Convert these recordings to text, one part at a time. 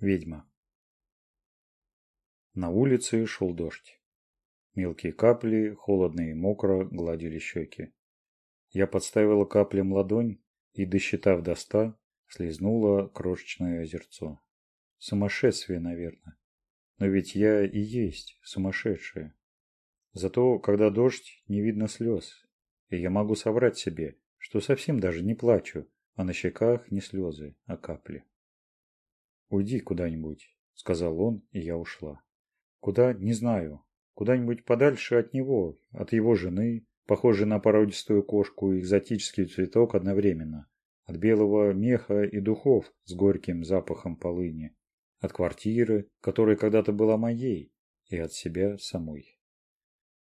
ведьма. На улице шел дождь. Мелкие капли, холодно и мокро, гладили щеки. Я подставила каплям ладонь и, досчитав до ста, слезнула крошечное озерцо. Сумасшествие, наверное. Но ведь я и есть сумасшедшая. Зато, когда дождь, не видно слез. И я могу соврать себе, что совсем даже не плачу, а на щеках не слезы, а капли уйди куда-нибудь сказал он и я ушла. Куда не знаю. Куда-нибудь подальше от него от его жены похожей на породистую кошку и экзотический цветок одновременно. От белого меха и духов с горьким запахом полыни. От квартиры которая когда-то была моей и от себя самой.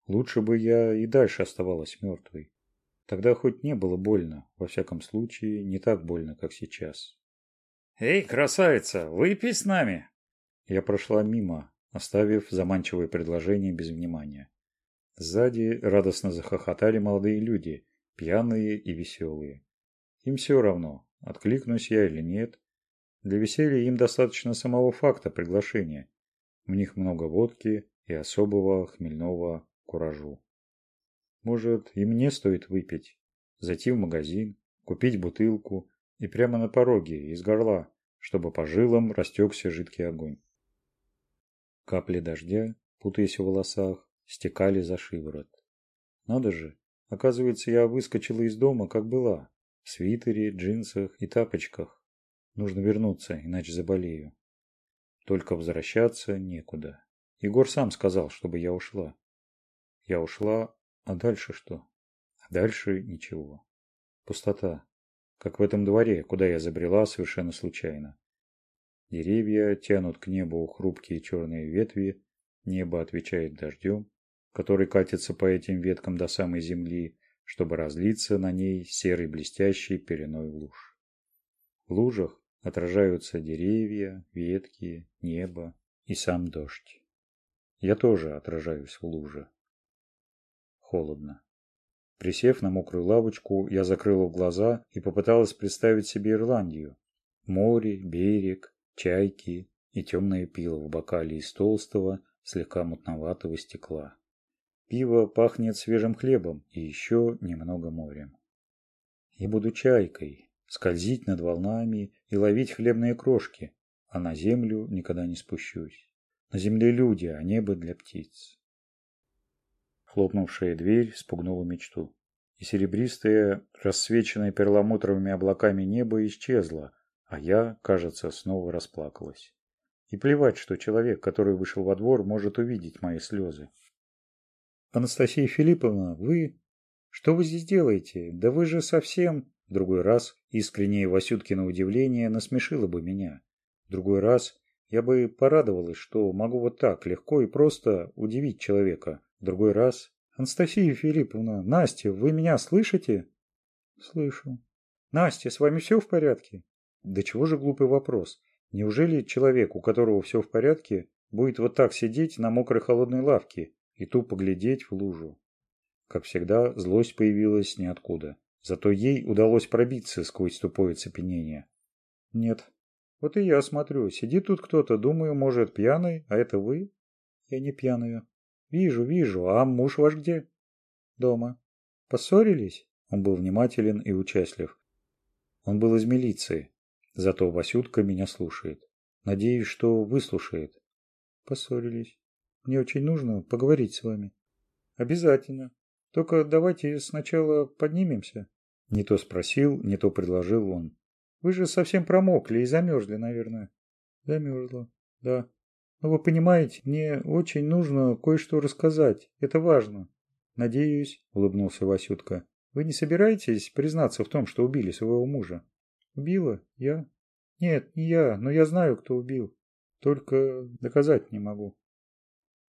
Лучше бы я и дальше оставалась мертвой тогда хоть не было больно во всяком случае не так больно как сейчас. «Эй, красавица, выпей с нами!» Я прошла мимо, оставив заманчивое предложение без внимания. Сзади радостно захохотали молодые люди, пьяные и веселые. Им все равно, откликнусь я или нет. Для веселья им достаточно самого факта приглашения. В них много водки и особого хмельного куражу. Может, и мне стоит выпить, зайти в магазин, купить бутылку и прямо на пороге, из горла, чтобы по жилам растекся жидкий огонь. Капли дождя, путаясь в волосах, стекали за шиворот. Надо же, оказывается, я выскочила из дома, как была, в свитере, джинсах и тапочках. Нужно вернуться, иначе заболею. Только возвращаться некуда. Егор сам сказал, чтобы я ушла. Я ушла, а дальше что? А дальше ничего. Пустота как в этом дворе, куда я забрела совершенно случайно. Деревья тянут к небу хрупкие черные ветви, небо отвечает дождем, который катится по этим веткам до самой земли, чтобы разлиться на ней серой блестящей переной луж. В лужах отражаются деревья, ветки, небо и сам дождь. Я тоже отражаюсь в луже. Холодно присев на мокрую лавочку, я закрыла глаза и попыталась представить себе Ирландию. Море, берег, чайки и темное пиво в бокале из толстого, слегка мутноватого стекла. Пиво пахнет свежим хлебом и еще немного морем. Я буду чайкой, скользить над волнами и ловить хлебные крошки, а на землю никогда не спущусь. На земле люди, а небо для птиц хлопнувшая дверь спугнула мечту. И серебристое, рассвеченное перламутровыми облаками небо исчезло, а я, кажется, снова расплакалась. И плевать, что человек, который вышел во двор, может увидеть мои слезы. «Анастасия Филипповна, вы... Что вы здесь делаете? Да вы же совсем...» В другой раз искреннее Васюткино удивление насмешило бы меня. В другой раз я бы порадовалась, что могу вот так легко и просто удивить человека, другой раз. «Анастасия Филипповна, Настя, вы меня слышите?» «Слышу». «Настя, с вами все в порядке?» «Да чего же глупый вопрос? Неужели человек, у которого все в порядке, будет вот так сидеть на мокрой холодной лавке и тупо глядеть в лужу?» Как всегда, злость появилась ниоткуда. Зато ей удалось пробиться сквозь тупое цепенение. «Нет». «Вот и я смотрю. Сидит тут кто-то. Думаю, может, пьяный, а это вы?» «Я не пьяная». «Вижу, вижу, а муж ваш где?» «Дома». «Поссорились?» Он был внимателен и участлив. Он был из милиции. Зато Васютка меня слушает. Надеюсь, что выслушает. «Поссорились. Мне очень нужно поговорить с вами». «Обязательно. Только давайте сначала поднимемся». Не то спросил, не то предложил он. «Вы же совсем промокли и замерзли, наверное». «Замерзла. Да. Но вы понимаете, мне очень нужно кое-что рассказать. Это важно. Надеюсь, улыбнулся Васютка. Вы не собираетесь признаться в том, что убили своего мужа? Убила? Я? Нет, не я, но я знаю, кто убил. Только доказать не могу.